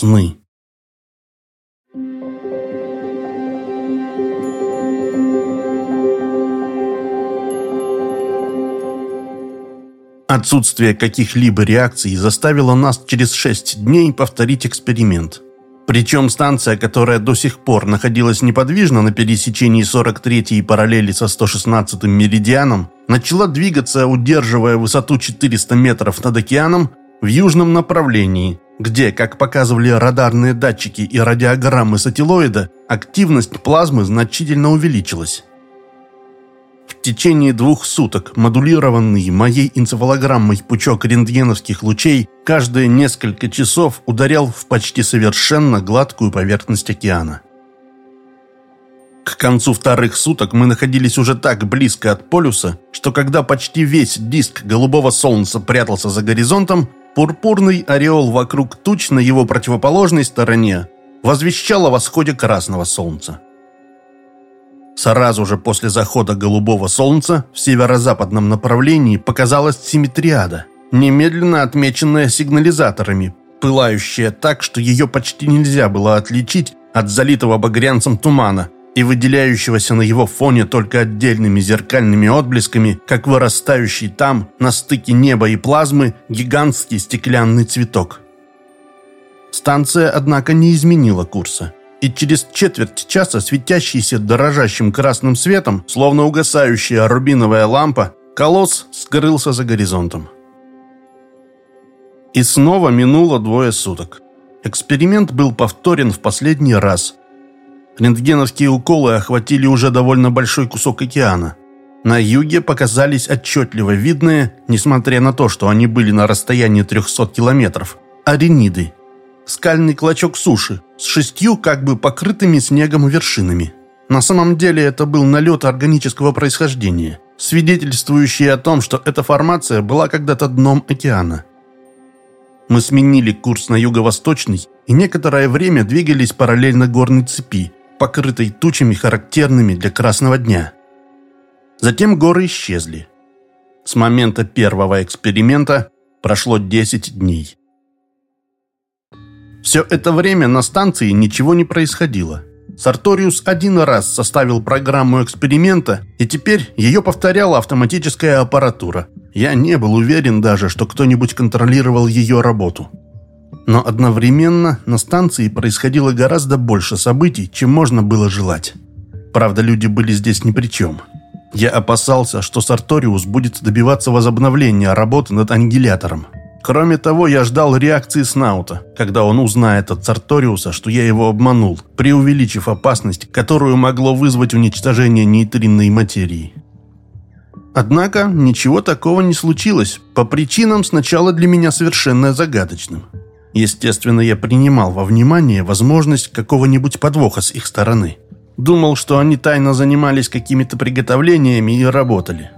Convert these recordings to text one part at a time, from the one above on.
Сны. Отсутствие каких-либо реакций заставило нас через шесть дней повторить эксперимент. Причем станция, которая до сих пор находилась неподвижно на пересечении 43-й параллели со 116-м меридианом, начала двигаться, удерживая высоту 400 метров над океаном в южном направлении, где, как показывали радарные датчики и радиограммы сателлоида, активность плазмы значительно увеличилась. В течение двух суток модулированный моей энцефалограммой пучок рентгеновских лучей каждые несколько часов ударял в почти совершенно гладкую поверхность океана. К концу вторых суток мы находились уже так близко от полюса, что когда почти весь диск голубого солнца прятался за горизонтом, пурпурный ореол вокруг туч на его противоположной стороне возвещал о восходе красного солнца. Сразу же после захода голубого солнца в северо-западном направлении показалась симметриада, немедленно отмеченная сигнализаторами, пылающая так, что ее почти нельзя было отличить от залитого багрянцем тумана и выделяющегося на его фоне только отдельными зеркальными отблесками, как вырастающий там, на стыке неба и плазмы, гигантский стеклянный цветок. Станция, однако, не изменила курса и через четверть часа светящийся дорожащим красным светом, словно угасающая рубиновая лампа, колосс скрылся за горизонтом. И снова минуло двое суток. Эксперимент был повторен в последний раз. Рентгеновские уколы охватили уже довольно большой кусок океана. На юге показались отчетливо видные, несмотря на то, что они были на расстоянии 300 километров, арениды – скальный клочок суши с шестью как бы покрытыми снегом вершинами. На самом деле это был налет органического происхождения, свидетельствующий о том, что эта формация была когда-то дном океана. Мы сменили курс на юго-восточный и некоторое время двигались параллельно горной цепи, покрытой тучами, характерными для красного дня. Затем горы исчезли. С момента первого эксперимента прошло 10 дней. Все это время на станции ничего не происходило. Сарториус один раз составил программу эксперимента, и теперь ее повторяла автоматическая аппаратура. Я не был уверен даже, что кто-нибудь контролировал ее работу. Но одновременно на станции происходило гораздо больше событий, чем можно было желать. Правда, люди были здесь ни при чем. Я опасался, что Сарториус будет добиваться возобновления работы над ангелятором. Кроме того, я ждал реакции Снаута, когда он узнает от Сарториуса, что я его обманул, преувеличив опасность, которую могло вызвать уничтожение нейтринной материи. Однако ничего такого не случилось, по причинам сначала для меня совершенно загадочным. Естественно, я принимал во внимание возможность какого-нибудь подвоха с их стороны. Думал, что они тайно занимались какими-то приготовлениями и работали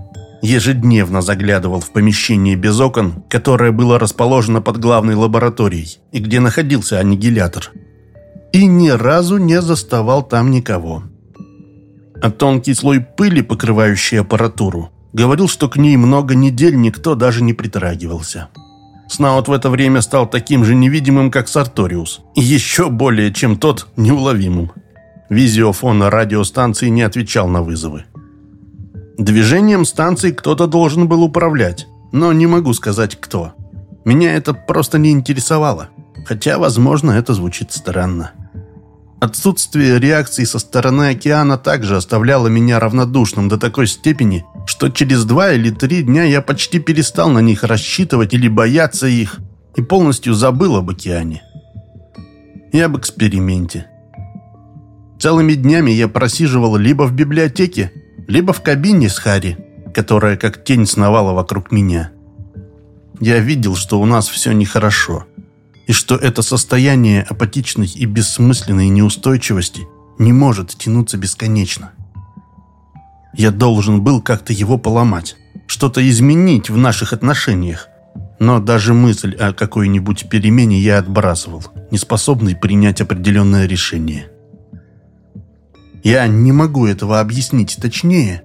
ежедневно заглядывал в помещение без окон, которое было расположено под главной лабораторией и где находился аннигилятор. И ни разу не заставал там никого. А тонкий слой пыли, покрывающий аппаратуру, говорил, что к ней много недель никто даже не притрагивался. Снаут в это время стал таким же невидимым, как Сарториус, и еще более, чем тот, неуловимым. Визиофон радиостанции не отвечал на вызовы. Движением станции кто-то должен был управлять, но не могу сказать кто. Меня это просто не интересовало, хотя, возможно, это звучит странно. Отсутствие реакции со стороны океана также оставляло меня равнодушным до такой степени, что через два или три дня я почти перестал на них рассчитывать или бояться их и полностью забыл об океане. И об эксперименте. Целыми днями я просиживал либо в библиотеке, либо в кабине с Хари, которая как тень сновала вокруг меня. Я видел, что у нас все нехорошо, и что это состояние апатичной и бессмысленной неустойчивости не может тянуться бесконечно. Я должен был как-то его поломать, что-то изменить в наших отношениях, но даже мысль о какой-нибудь перемене я отбрасывал, неспособный принять определенное решение. Я не могу этого объяснить точнее,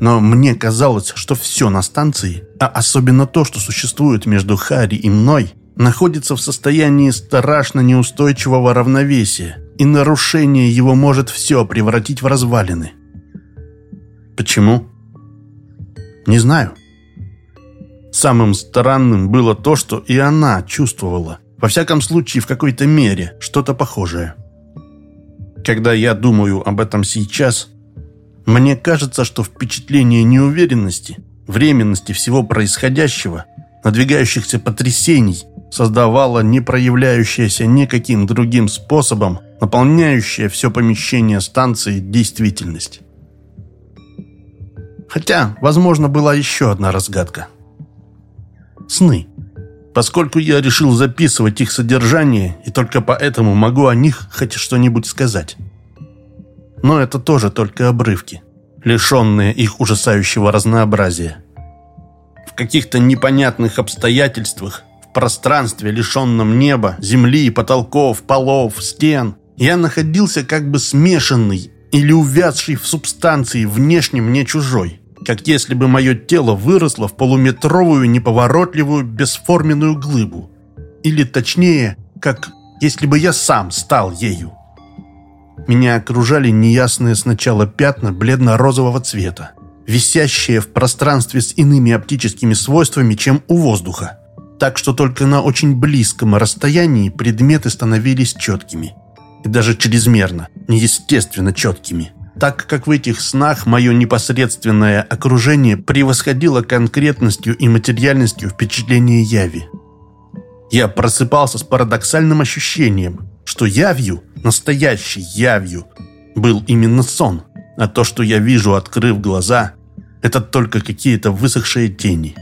но мне казалось, что все на станции, а особенно то, что существует между Харри и мной, находится в состоянии страшно неустойчивого равновесия, и нарушение его может все превратить в развалины. Почему? Не знаю. Самым странным было то, что и она чувствовала, во всяком случае в какой-то мере, что-то похожее. Когда я думаю об этом сейчас, мне кажется, что впечатление неуверенности, временности всего происходящего, надвигающихся потрясений, создавало не проявляющееся никаким другим способом, наполняющее все помещение станции действительность. Хотя, возможно, была еще одна разгадка. Сны. Поскольку я решил записывать их содержание, и только поэтому могу о них хоть что-нибудь сказать. Но это тоже только обрывки, лишенные их ужасающего разнообразия. В каких-то непонятных обстоятельствах, пространстве, лишенном неба, земли, потолков, полов, стен, я находился как бы смешанный или увязший в субстанции внешне мне чужой как если бы мое тело выросло в полуметровую неповоротливую бесформенную глыбу. Или точнее, как если бы я сам стал ею. Меня окружали неясные сначала пятна бледно-розового цвета, висящие в пространстве с иными оптическими свойствами, чем у воздуха. Так что только на очень близком расстоянии предметы становились четкими. И даже чрезмерно, неестественно четкими так как в этих снах мое непосредственное окружение превосходило конкретностью и материальностью впечатления яви. Я просыпался с парадоксальным ощущением, что явью, настоящей явью, был именно сон, а то, что я вижу, открыв глаза, это только какие-то высохшие тени.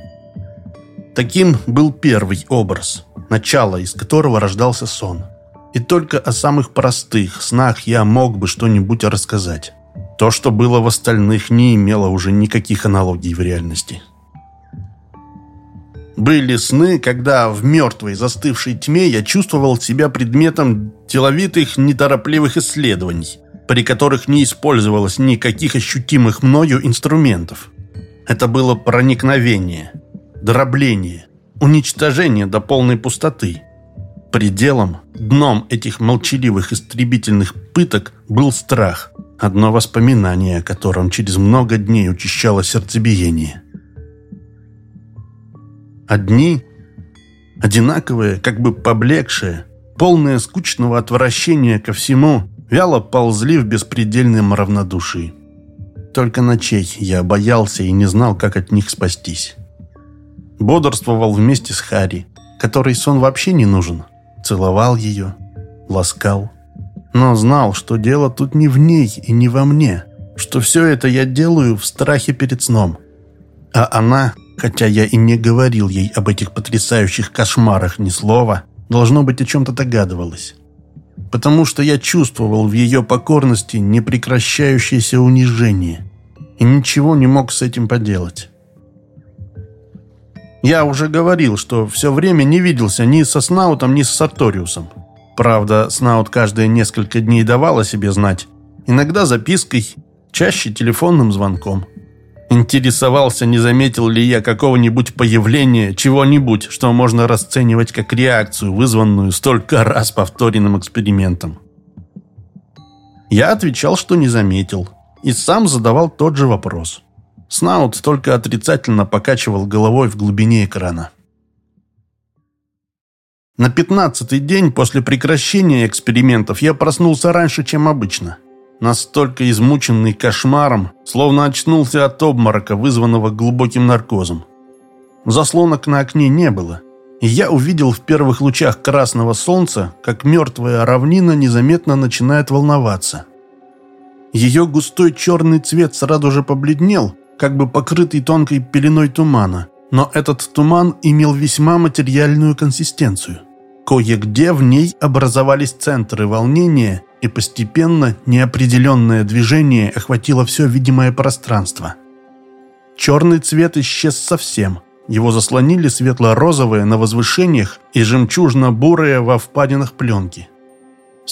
Таким был первый образ, начало из которого рождался сон. И только о самых простых снах я мог бы что-нибудь рассказать. То, что было в остальных, не имело уже никаких аналогий в реальности. Были сны, когда в мертвой застывшей тьме я чувствовал себя предметом деловитых, неторопливых исследований, при которых не использовалось никаких ощутимых мною инструментов. Это было проникновение, дробление, уничтожение до полной пустоты. Пределом, дном этих молчаливых истребительных пыток был страх – Одно воспоминание, о котором через много дней учащало сердцебиение. Одни, одинаковые, как бы поблекшие, полные скучного отвращения ко всему, вяло ползли в беспредельном равнодушии. Только ночей я боялся и не знал, как от них спастись. Бодрствовал вместе с Хари, который сон вообще не нужен. Целовал ее, ласкал но знал, что дело тут не в ней и не во мне, что все это я делаю в страхе перед сном. А она, хотя я и не говорил ей об этих потрясающих кошмарах ни слова, должно быть о чем-то догадывалась. Потому что я чувствовал в ее покорности непрекращающееся унижение и ничего не мог с этим поделать. Я уже говорил, что все время не виделся ни со Снаутом, ни с Сарториусом. Правда, Снаут каждые несколько дней давал о себе знать. Иногда запиской, чаще телефонным звонком. Интересовался, не заметил ли я какого-нибудь появления, чего-нибудь, что можно расценивать как реакцию, вызванную столько раз повторенным экспериментом. Я отвечал, что не заметил, и сам задавал тот же вопрос. Снаут только отрицательно покачивал головой в глубине экрана. На пятнадцатый день после прекращения экспериментов я проснулся раньше, чем обычно. Настолько измученный кошмаром, словно очнулся от обморока, вызванного глубоким наркозом. Заслонок на окне не было, и я увидел в первых лучах красного солнца, как мертвая равнина незаметно начинает волноваться. Ее густой черный цвет сразу же побледнел, как бы покрытый тонкой пеленой тумана, но этот туман имел весьма материальную консистенцию. Кое-где в ней образовались центры волнения, и постепенно неопределенное движение охватило все видимое пространство. Черный цвет исчез совсем. Его заслонили светло-розовые на возвышениях и жемчужно-бурые во впадинах пленки.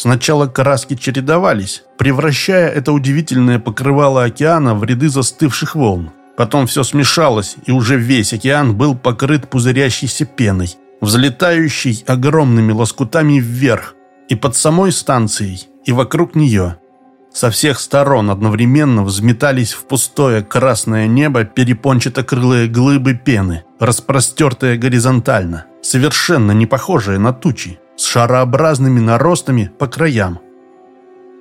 Сначала краски чередовались, превращая это удивительное покрывало океана в ряды застывших волн. Потом все смешалось, и уже весь океан был покрыт пузырящейся пеной – взлетающий огромными лоскутами вверх, и под самой станцией, и вокруг нее. Со всех сторон одновременно взметались в пустое красное небо перепончато-крылые глыбы пены, распростертые горизонтально, совершенно не похожие на тучи, с шарообразными наростами по краям.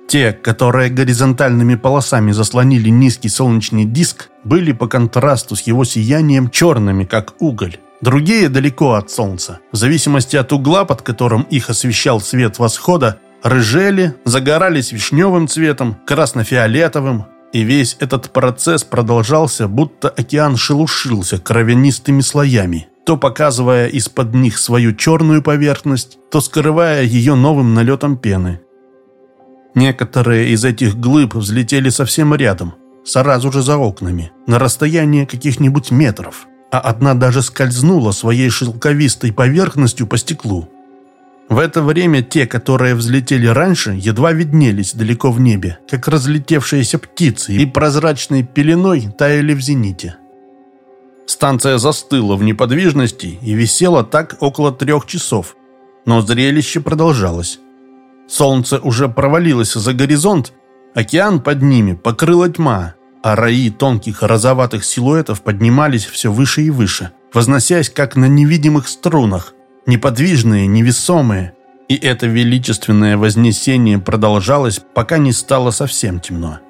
Те, которые горизонтальными полосами заслонили низкий солнечный диск, были по контрасту с его сиянием черными, как уголь. Другие далеко от солнца, в зависимости от угла, под которым их освещал свет восхода, рыжели, загорались вишневым цветом, красно-фиолетовым, и весь этот процесс продолжался, будто океан шелушился кровянистыми слоями, то показывая из-под них свою черную поверхность, то скрывая ее новым налетом пены. Некоторые из этих глыб взлетели совсем рядом, сразу же за окнами, на расстояние каких-нибудь метров, а одна даже скользнула своей шелковистой поверхностью по стеклу. В это время те, которые взлетели раньше, едва виднелись далеко в небе, как разлетевшиеся птицы, и прозрачной пеленой таяли в зените. Станция застыла в неподвижности и висела так около трех часов, но зрелище продолжалось. Солнце уже провалилось за горизонт, океан под ними покрыла тьма, а раи тонких розоватых силуэтов поднимались все выше и выше, возносясь как на невидимых струнах, неподвижные, невесомые. И это величественное вознесение продолжалось, пока не стало совсем темно.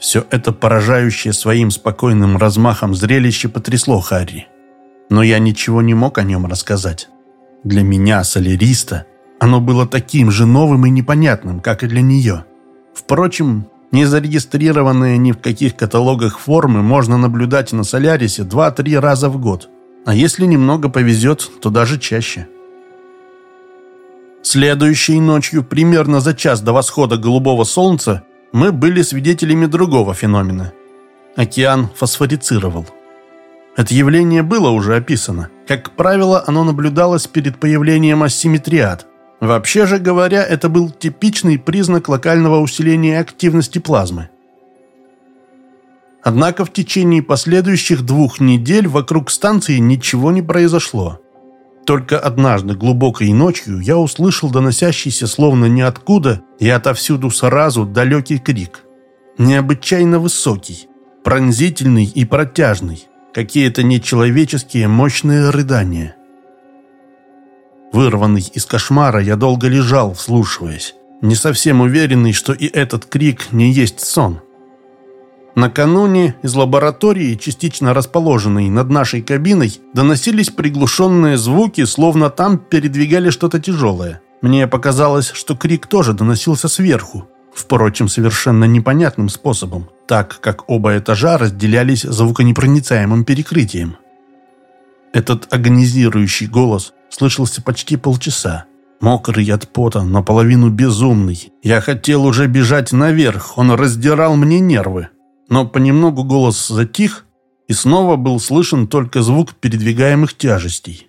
Все это поражающее своим спокойным размахом зрелище потрясло Харри. Но я ничего не мог о нем рассказать. Для меня, соляриста, оно было таким же новым и непонятным, как и для нее. Впрочем, не зарегистрированные ни в каких каталогах формы можно наблюдать на Солярисе 2-3 раза в год. А если немного повезет, то даже чаще. Следующей ночью, примерно за час до восхода голубого солнца, мы были свидетелями другого феномена. Океан фосфорицировал. Это явление было уже описано. Как правило, оно наблюдалось перед появлением асимметриад, Вообще же говоря, это был типичный признак локального усиления активности плазмы. Однако в течение последующих двух недель вокруг станции ничего не произошло. Только однажды глубокой ночью я услышал доносящийся словно ниоткуда и отовсюду сразу далекий крик. Необычайно высокий, пронзительный и протяжный, какие-то нечеловеческие мощные рыдания. Вырванный из кошмара, я долго лежал, вслушиваясь, не совсем уверенный, что и этот крик не есть сон. Накануне из лаборатории, частично расположенной над нашей кабиной, доносились приглушенные звуки, словно там передвигали что-то тяжелое. Мне показалось, что крик тоже доносился сверху, впрочем, совершенно непонятным способом, так как оба этажа разделялись звуконепроницаемым перекрытием. Этот агонизирующий голос слышался почти полчаса. Мокрый от пота, наполовину безумный. Я хотел уже бежать наверх, он раздирал мне нервы. Но понемногу голос затих, и снова был слышен только звук передвигаемых тяжестей.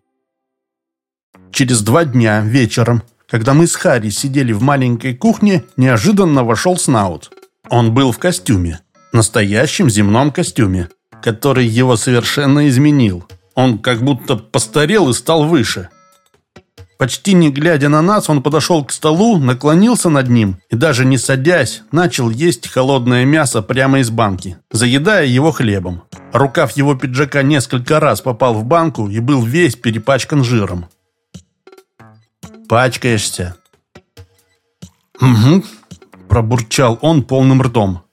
Через два дня вечером, когда мы с Харри сидели в маленькой кухне, неожиданно вошел Снаут. Он был в костюме, настоящем земном костюме, который его совершенно изменил. Он как будто постарел и стал выше. Почти не глядя на нас, он подошел к столу, наклонился над ним и даже не садясь, начал есть холодное мясо прямо из банки, заедая его хлебом. Рукав его пиджака несколько раз попал в банку и был весь перепачкан жиром. «Пачкаешься?» «Угу», – пробурчал он полным ртом.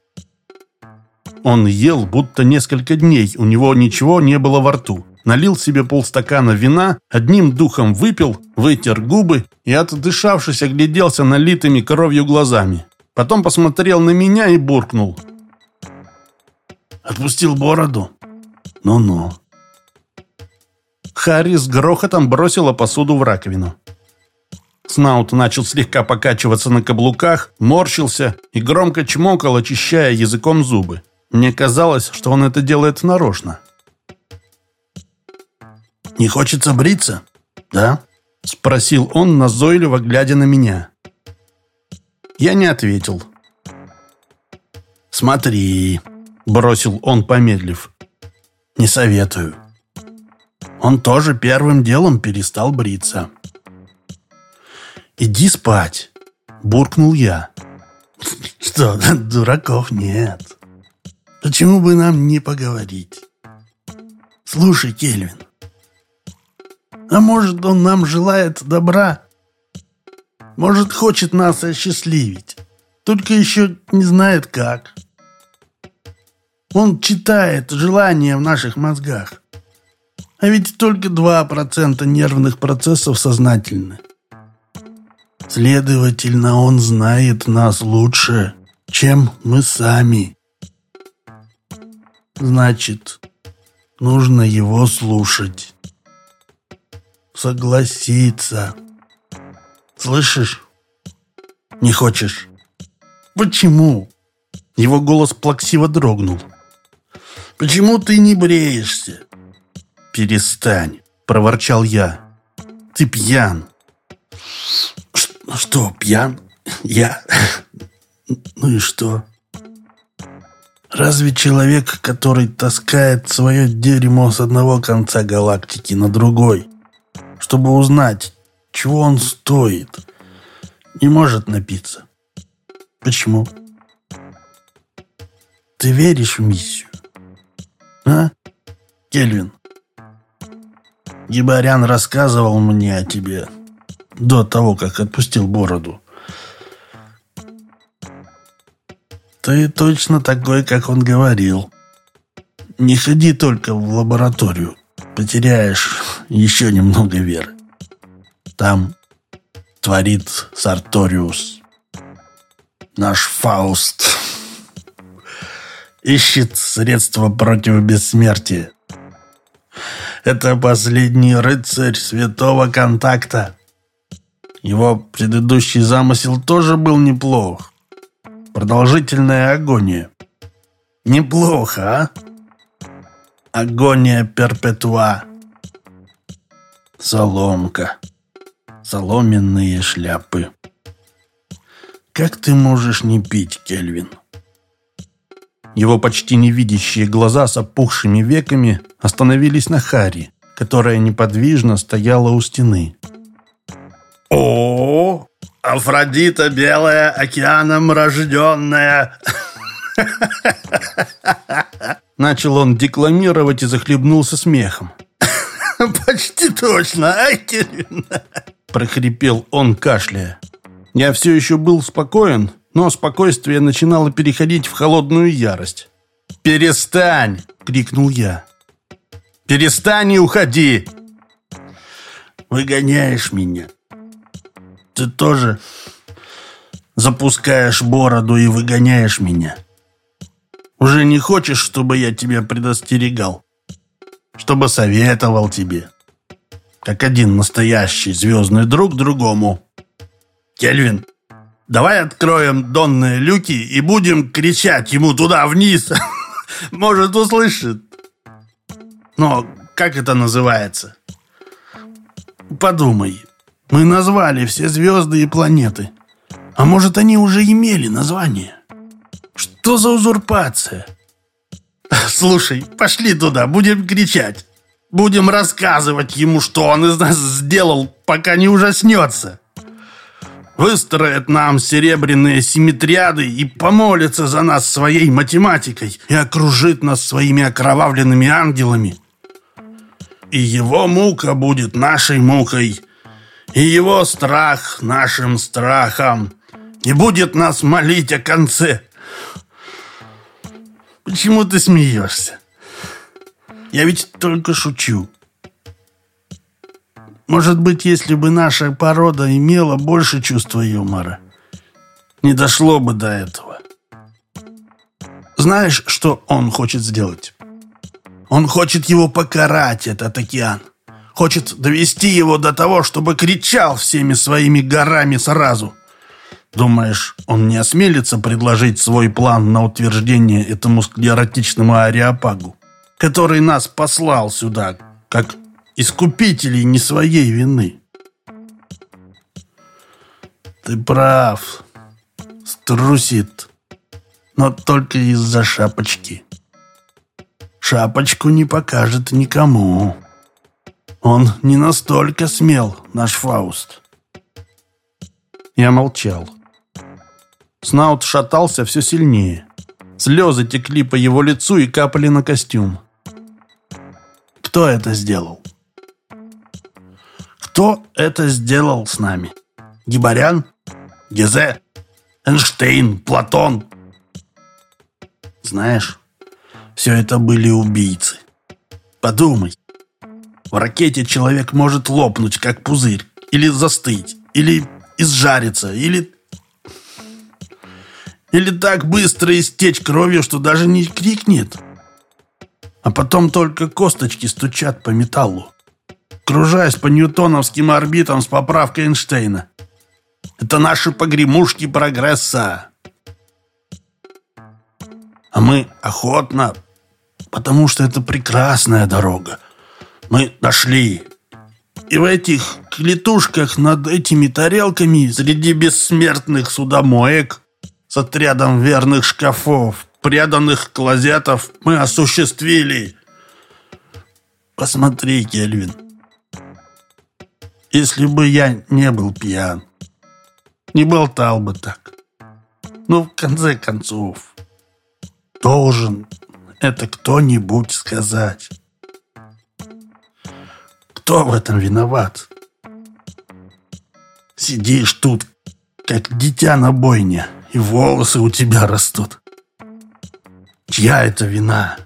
Он ел, будто несколько дней, у него ничего не было во рту налил себе полстакана вина, одним духом выпил, вытер губы и, отдышавшись, огляделся налитыми кровью глазами. Потом посмотрел на меня и буркнул. «Отпустил бороду? Ну-ну». Харри с грохотом бросила посуду в раковину. Снаут начал слегка покачиваться на каблуках, морщился и громко чмокал, очищая языком зубы. Мне казалось, что он это делает нарочно. «Не хочется бриться, да?» — спросил он, назойливо глядя на меня. Я не ответил. «Смотри», — бросил он, помедлив. «Не советую». Он тоже первым делом перестал бриться. «Иди спать!» – буркнул я. «Что, дураков нет. Почему бы нам не поговорить? Слушай, Кельвин, а может, он нам желает добра? Может, хочет нас осчастливить, только еще не знает как. Он читает желания в наших мозгах. А ведь только 2% нервных процессов сознательны. Следовательно, он знает нас лучше, чем мы сами. Значит, нужно его слушать. Согласиться. Слышишь? Не хочешь? Почему? Его голос плаксиво дрогнул. Почему ты не бреешься? Перестань, проворчал я. Ты пьян. «Ну что, пьян? Я? Ну и что? Разве человек, который таскает свое дерьмо с одного конца галактики на другой, чтобы узнать, чего он стоит, не может напиться? Почему? Ты веришь в миссию? А, Кельвин? Гибарян рассказывал мне о тебе до того, как отпустил бороду. Ты точно такой, как он говорил. Не ходи только в лабораторию. Потеряешь еще немного веры. Там творит Сарториус. Наш Фауст ищет средства против бессмертия. Это последний рыцарь святого контакта. Его предыдущий замысел тоже был неплох. Продолжительная агония. Неплохо, а? Агония перпетуа. Соломка. Соломенные шляпы. Как ты можешь не пить, Кельвин? Его почти невидящие глаза с опухшими веками остановились на Хари, которая неподвижно стояла у стены. «О, Афродита белая, океаном рожденная!» Начал он декламировать и захлебнулся смехом. «Почти точно, а, Кирин?» Прохрипел он, кашляя. Я все еще был спокоен, но спокойствие начинало переходить в холодную ярость. «Перестань!» — крикнул я. «Перестань и уходи!» «Выгоняешь меня!» Ты тоже запускаешь бороду и выгоняешь меня. Уже не хочешь, чтобы я тебя предостерегал? Чтобы советовал тебе? Как один настоящий звездный друг другому. Кельвин, давай откроем донные люки и будем кричать ему туда вниз. Может, услышит. Но как это называется? Подумай, мы назвали все звезды и планеты. А может, они уже имели название? Что за узурпация? Слушай, пошли туда, будем кричать. Будем рассказывать ему, что он из нас сделал, пока не ужаснется. Выстроит нам серебряные симметриады и помолится за нас своей математикой и окружит нас своими окровавленными ангелами. И его мука будет нашей мукой, и его страх нашим страхом, и будет нас молить о конце. Почему ты смеешься? Я ведь только шучу. Может быть, если бы наша порода имела больше чувства юмора, не дошло бы до этого. Знаешь, что он хочет сделать? Он хочет его покарать, этот океан. Хочет довести его до того, чтобы кричал всеми своими горами сразу. Думаешь, он не осмелится предложить свой план на утверждение этому склеротичному ариапагу, который нас послал сюда, как искупителей не своей вины? Ты прав. Струсит. Но только из-за шапочки. Шапочку не покажет никому. Он не настолько смел, наш Фауст. Я молчал. Снаут шатался все сильнее. Слезы текли по его лицу и капали на костюм. Кто это сделал? Кто это сделал с нами? Гибарян? Гезе? Эйнштейн? Платон? Знаешь, все это были убийцы. Подумай. В ракете человек может лопнуть, как пузырь, или застыть, или изжариться, или... Или так быстро истечь кровью, что даже не крикнет. А потом только косточки стучат по металлу, кружаясь по ньютоновским орбитам с поправкой Эйнштейна. Это наши погремушки прогресса. А мы охотно, потому что это прекрасная дорога. Мы нашли. И в этих клетушках над этими тарелками среди бессмертных судомоек с отрядом верных шкафов, преданных клозетов мы осуществили. Посмотри, Кельвин. Если бы я не был пьян, не болтал бы так. Ну, в конце концов, должен это кто-нибудь сказать. Кто в этом виноват? Сидишь тут, как дитя на бойне, и волосы у тебя растут. Чья это вина?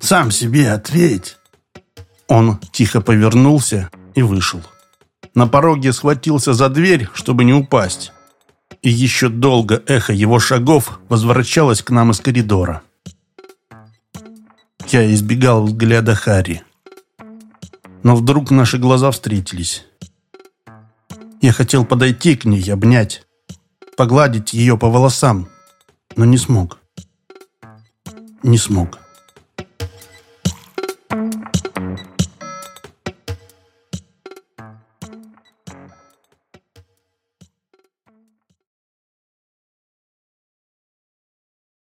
Сам себе ответь. Он тихо повернулся и вышел. На пороге схватился за дверь, чтобы не упасть. И еще долго эхо его шагов возвращалось к нам из коридора. Я избегал взгляда Харри. Но вдруг наши глаза встретились. Я хотел подойти к ней, обнять, погладить ее по волосам, но не смог. Не смог.